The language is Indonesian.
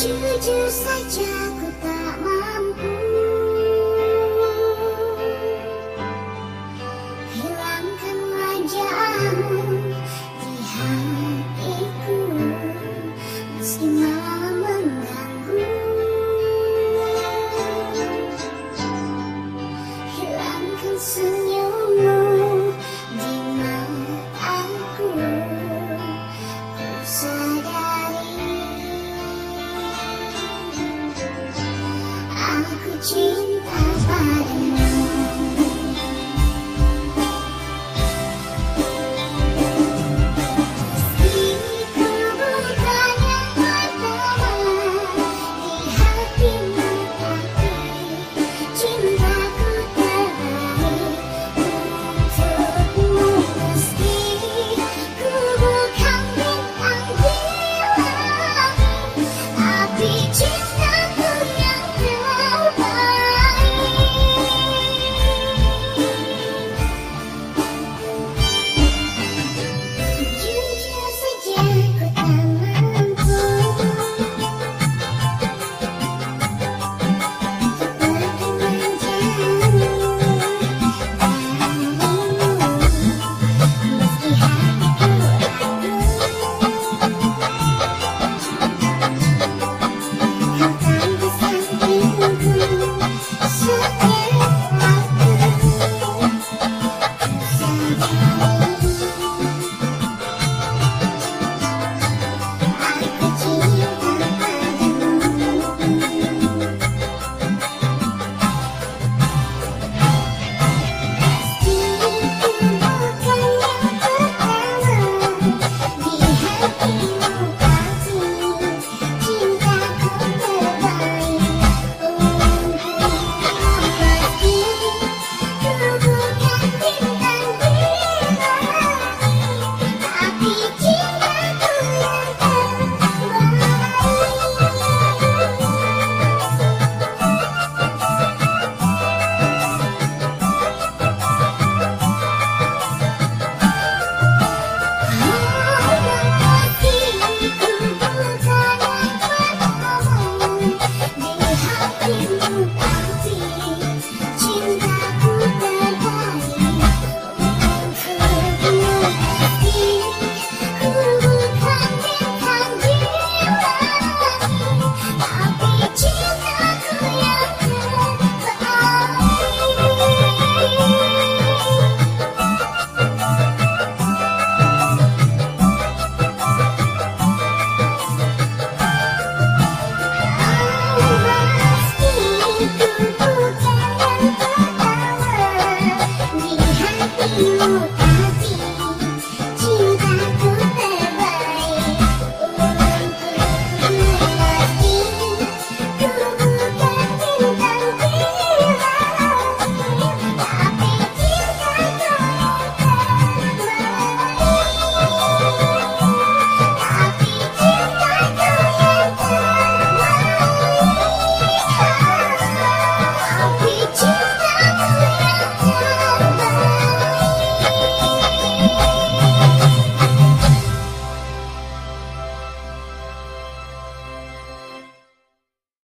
Jujur saja ku tak mampu Hilangkan wajahmu 只 oh you.